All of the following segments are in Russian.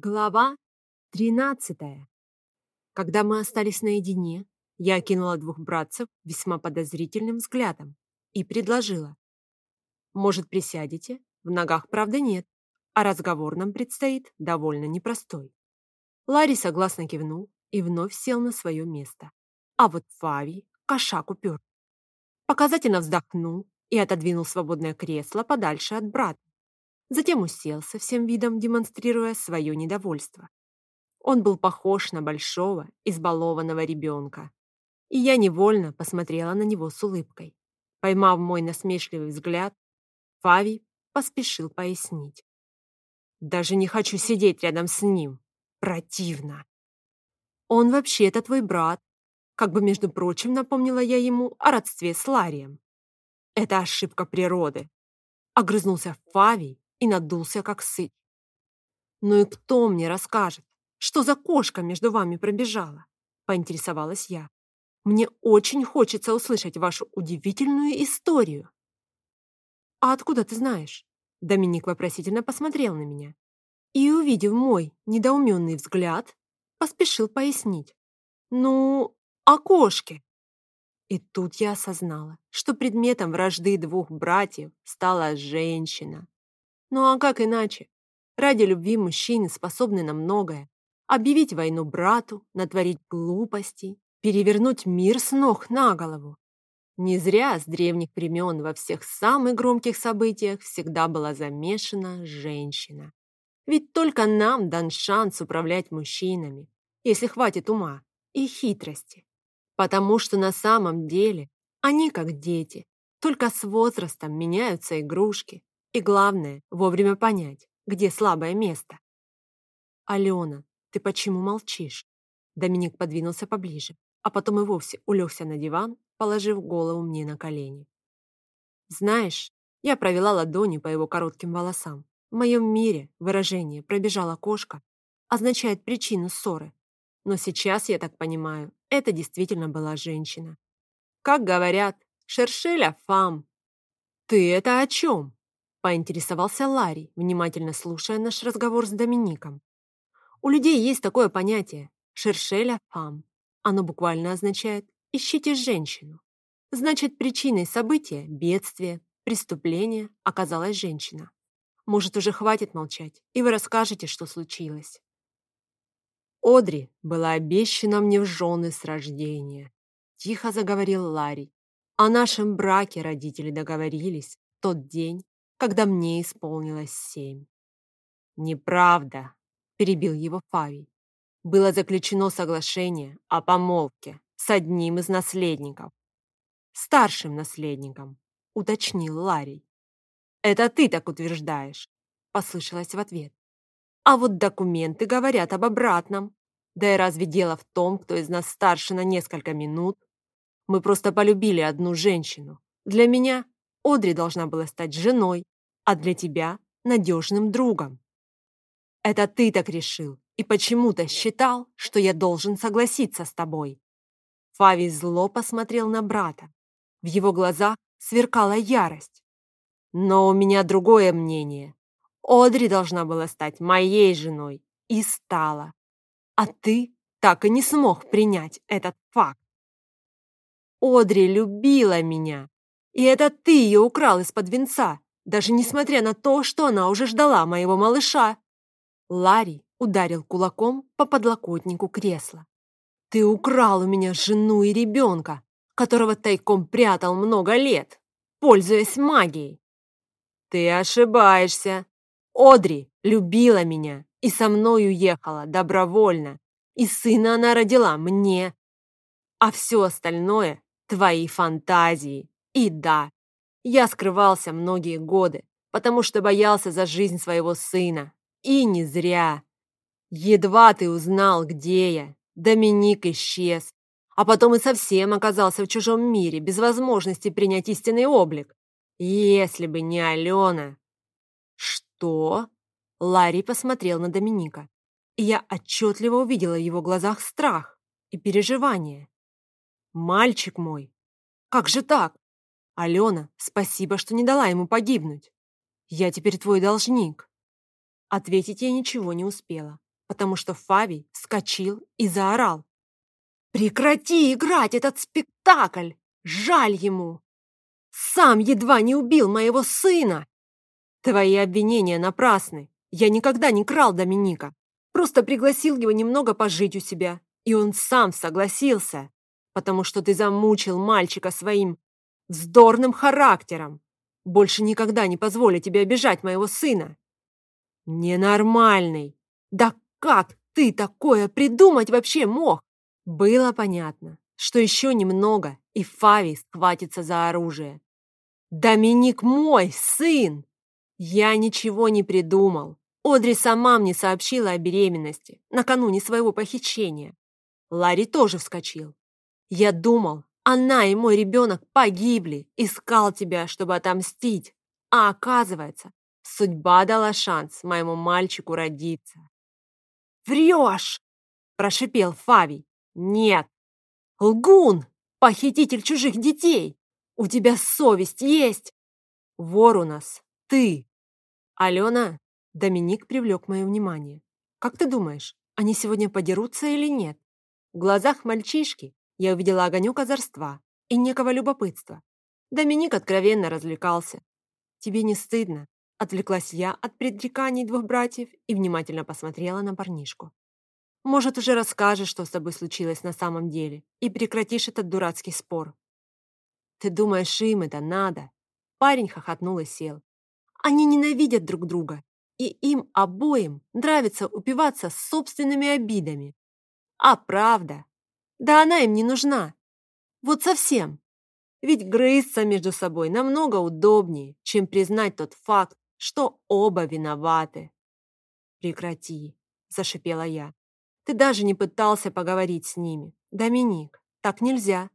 Глава тринадцатая. Когда мы остались наедине, я окинула двух братцев весьма подозрительным взглядом и предложила. «Может, присядете? В ногах, правда, нет, а разговор нам предстоит довольно непростой». Ларри согласно кивнул и вновь сел на свое место. А вот Фави кошак упер. Показательно вздохнул и отодвинул свободное кресло подальше от брата. Затем уселся, всем видом демонстрируя свое недовольство. Он был похож на большого, избалованного ребенка. И я невольно посмотрела на него с улыбкой. Поймав мой насмешливый взгляд, Фави поспешил пояснить. «Даже не хочу сидеть рядом с ним. Противно!» «Он вообще-то твой брат», как бы, между прочим, напомнила я ему о родстве с Ларием. «Это ошибка природы», — огрызнулся Фавий и надулся, как сыть. «Ну и кто мне расскажет, что за кошка между вами пробежала?» — поинтересовалась я. «Мне очень хочется услышать вашу удивительную историю». «А откуда ты знаешь?» Доминик вопросительно посмотрел на меня и, увидев мой недоуменный взгляд, поспешил пояснить. «Ну, о кошке!» И тут я осознала, что предметом вражды двух братьев стала женщина. Ну а как иначе? Ради любви мужчины способны на многое. Объявить войну брату, натворить глупостей, перевернуть мир с ног на голову. Не зря с древних времен во всех самых громких событиях всегда была замешана женщина. Ведь только нам дан шанс управлять мужчинами, если хватит ума и хитрости. Потому что на самом деле они как дети, только с возрастом меняются игрушки, и главное, вовремя понять, где слабое место. «Алена, ты почему молчишь?» Доминик подвинулся поближе, а потом и вовсе улегся на диван, положив голову мне на колени. «Знаешь, я провела ладонью по его коротким волосам. В моем мире выражение «пробежала кошка» означает причину ссоры. Но сейчас, я так понимаю, это действительно была женщина. Как говорят, шершеля фам. «Ты это о чем?» Поинтересовался Ларри, внимательно слушая наш разговор с Домиником. У людей есть такое понятие «шершеля фам». Оно буквально означает «ищите женщину». Значит, причиной события, бедствия, преступления оказалась женщина. Может, уже хватит молчать, и вы расскажете, что случилось. Одри была обещана мне в жены с рождения. Тихо заговорил Ларри. О нашем браке родители договорились в тот день, когда мне исполнилось семь. «Неправда», — перебил его Фавий. «Было заключено соглашение о помолвке с одним из наследников. Старшим наследником», — уточнил Ларий. «Это ты так утверждаешь», — послышалось в ответ. «А вот документы говорят об обратном. Да и разве дело в том, кто из нас старше на несколько минут? Мы просто полюбили одну женщину. Для меня Одри должна была стать женой, а для тебя – надежным другом. Это ты так решил и почему-то считал, что я должен согласиться с тобой. Фави зло посмотрел на брата. В его глазах сверкала ярость. Но у меня другое мнение. Одри должна была стать моей женой и стала. А ты так и не смог принять этот факт. Одри любила меня, и это ты ее украл из-под венца, даже несмотря на то, что она уже ждала моего малыша. Ларри ударил кулаком по подлокотнику кресла. «Ты украл у меня жену и ребенка, которого тайком прятал много лет, пользуясь магией!» «Ты ошибаешься. Одри любила меня и со мной уехала добровольно, и сына она родила мне. А все остальное — твои фантазии. И да, я скрывался многие годы, потому что боялся за жизнь своего сына. И не зря. Едва ты узнал, где я, Доминик исчез, а потом и совсем оказался в чужом мире, без возможности принять истинный облик. Если бы не Алена... Что? Ларри посмотрел на Доминика, и я отчетливо увидела в его глазах страх и переживание. «Мальчик мой, как же так? Алена, спасибо, что не дала ему погибнуть. Я теперь твой должник. Ответить я ничего не успела, потому что Фавий вскочил и заорал. «Прекрати играть этот спектакль! Жаль ему! Сам едва не убил моего сына! Твои обвинения напрасны. Я никогда не крал Доминика. Просто пригласил его немного пожить у себя, и он сам согласился, потому что ты замучил мальчика своим вздорным характером. Больше никогда не позволю тебе обижать моего сына. Ненормальный. Да как ты такое придумать вообще мог? Было понятно, что еще немного, и Фави схватится за оружие. Доминик мой сын! Я ничего не придумал. Одри сама мне сообщила о беременности накануне своего похищения. Ларри тоже вскочил. Я думал, она и мой ребенок погибли, искал тебя, чтобы отомстить. А оказывается, судьба дала шанс моему мальчику родиться. «Врешь!» – прошипел Фавий. «Нет! Лгун! Похититель чужих детей! У тебя совесть есть! Вор у нас ты!» «Алена!» – Доминик привлек мое внимание. «Как ты думаешь, они сегодня подерутся или нет?» В глазах мальчишки я увидела огонек озорства и некого любопытства. Доминик откровенно развлекался. «Тебе не стыдно?» Отвлеклась я от предреканий двух братьев и внимательно посмотрела на парнишку. «Может, уже расскажешь, что с тобой случилось на самом деле, и прекратишь этот дурацкий спор?» «Ты думаешь, им это надо?» Парень хохотнул и сел. «Они ненавидят друг друга, и им обоим нравится упиваться собственными обидами. А правда да она им не нужна. Вот совсем. Ведь грызться между собой намного удобнее, чем признать тот факт, что оба виноваты. «Прекрати», – зашипела я. «Ты даже не пытался поговорить с ними. Доминик, так нельзя».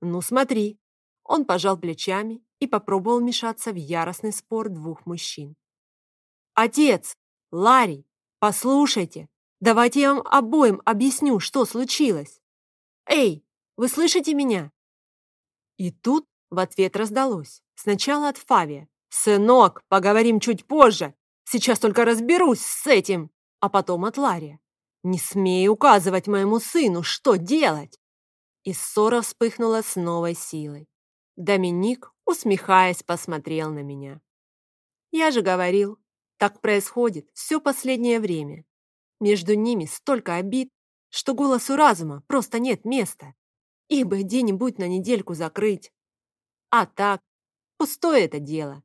«Ну, смотри». Он пожал плечами и попробовал вмешаться в яростный спор двух мужчин. «Отец! Ларри! Послушайте! Давайте я вам обоим объясню, что случилось!» «Эй, вы слышите меня?» И тут в ответ раздалось. Сначала от Фавия. «Сынок, поговорим чуть позже. Сейчас только разберусь с этим». А потом от Лария. «Не смей указывать моему сыну, что делать!» И ссора вспыхнула с новой силой. Доминик, усмехаясь, посмотрел на меня. «Я же говорил, так происходит все последнее время. Между ними столько обид, что голосу разума просто нет места. Их бы где-нибудь на недельку закрыть. А так, пустое это дело.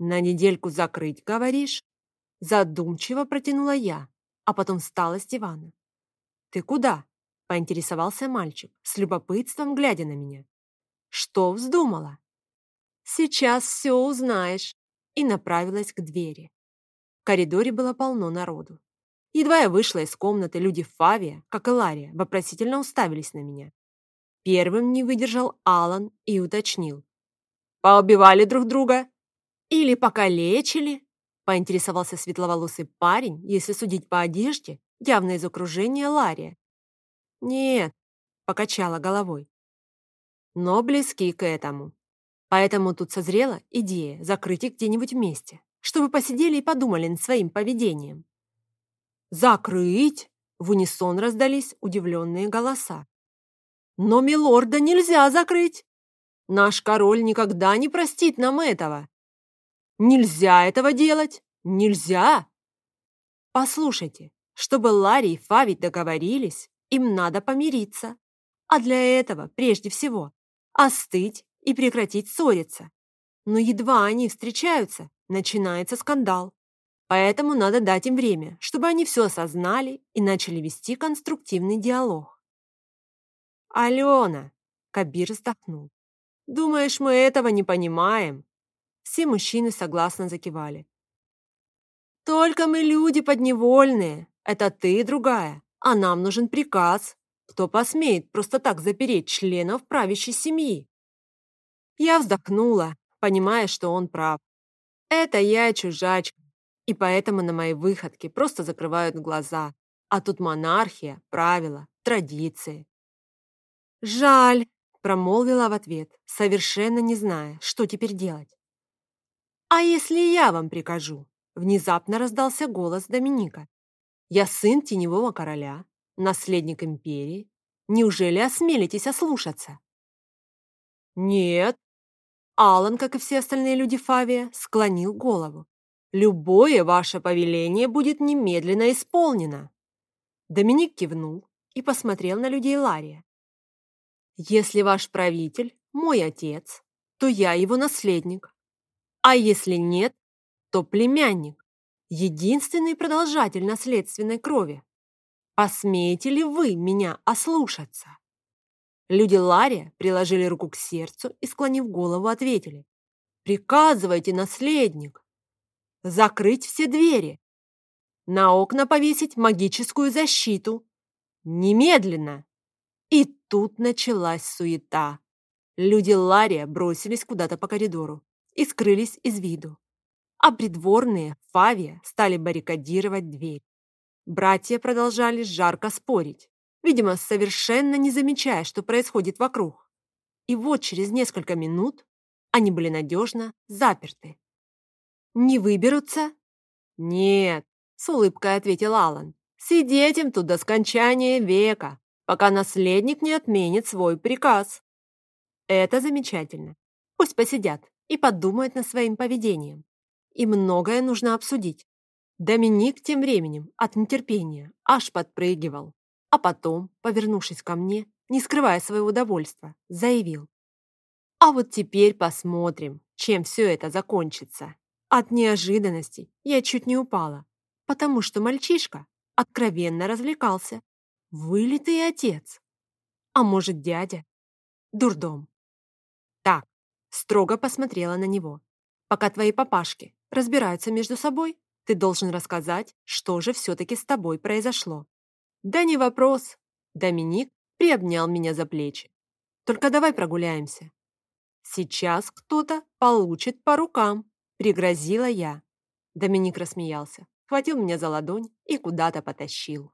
На недельку закрыть, говоришь? Задумчиво протянула я, а потом встала с дивана. Ты куда? Поинтересовался мальчик, с любопытством глядя на меня. Что вздумала? Сейчас все узнаешь. И направилась к двери. В коридоре было полно народу. Едва я вышла из комнаты, люди Фавия, как и Лария, вопросительно уставились на меня. Первым не выдержал Алан и уточнил. «Поубивали друг друга? Или покалечили?» поинтересовался светловолосый парень, если судить по одежде, явно из окружения Лария. «Нет», — покачала головой. «Но близки к этому. Поэтому тут созрела идея закрыть их где-нибудь вместе, чтобы посидели и подумали над своим поведением. «Закрыть!» — в унисон раздались удивленные голоса. «Но милорда нельзя закрыть! Наш король никогда не простит нам этого! Нельзя этого делать! Нельзя!» «Послушайте, чтобы Ларри и Фави договорились, им надо помириться. А для этого, прежде всего, остыть и прекратить ссориться. Но едва они встречаются, начинается скандал. Поэтому надо дать им время, чтобы они все осознали и начали вести конструктивный диалог. «Алена!» – Кабир вздохнул. «Думаешь, мы этого не понимаем?» Все мужчины согласно закивали. «Только мы люди подневольные. Это ты другая, а нам нужен приказ. Кто посмеет просто так запереть членов правящей семьи?» Я вздохнула, понимая, что он прав. «Это я чужачка, и поэтому на мои выходки просто закрывают глаза. А тут монархия, правила, традиции. «Жаль», — промолвила в ответ, совершенно не зная, что теперь делать. «А если я вам прикажу?» Внезапно раздался голос Доминика. Я сын теневого короля, наследник империи. Неужели осмелитесь ослушаться? Нет. Алан, как и все остальные люди Фавия, склонил голову. Любое ваше повеление будет немедленно исполнено. Доминик кивнул и посмотрел на людей Лария. Если ваш правитель мой отец, то я его наследник. А если нет, то племянник, единственный продолжатель наследственной крови. Посмеете ли вы меня ослушаться? Люди Лария приложили руку к сердцу и, склонив голову, ответили. «Приказывайте, наследник! Закрыть все двери! На окна повесить магическую защиту! Немедленно!» И тут началась суета. Люди Лария бросились куда-то по коридору и скрылись из виду. А придворные Фавия стали баррикадировать дверь. Братья продолжали жарко спорить, видимо, совершенно не замечая, что происходит вокруг. И вот через несколько минут они были надежно заперты. «Не выберутся?» «Нет», — с улыбкой ответил Алан. «Сидеть им тут до скончания века, пока наследник не отменит свой приказ». «Это замечательно. Пусть посидят и подумают над своим поведением. И многое нужно обсудить. Доминик тем временем от нетерпения аж подпрыгивал, а потом, повернувшись ко мне, не скрывая своего удовольствия, заявил. «А вот теперь посмотрим, чем все это закончится». От неожиданности я чуть не упала, потому что мальчишка откровенно развлекался. Вылитый отец. А может, дядя? Дурдом. Так, строго посмотрела на него. Пока твои папашки разбираются между собой, ты должен рассказать, что же все-таки с тобой произошло. Да не вопрос. Доминик приобнял меня за плечи. Только давай прогуляемся. Сейчас кто-то получит по рукам, пригрозила я. Доминик рассмеялся, хватил меня за ладонь и куда-то потащил.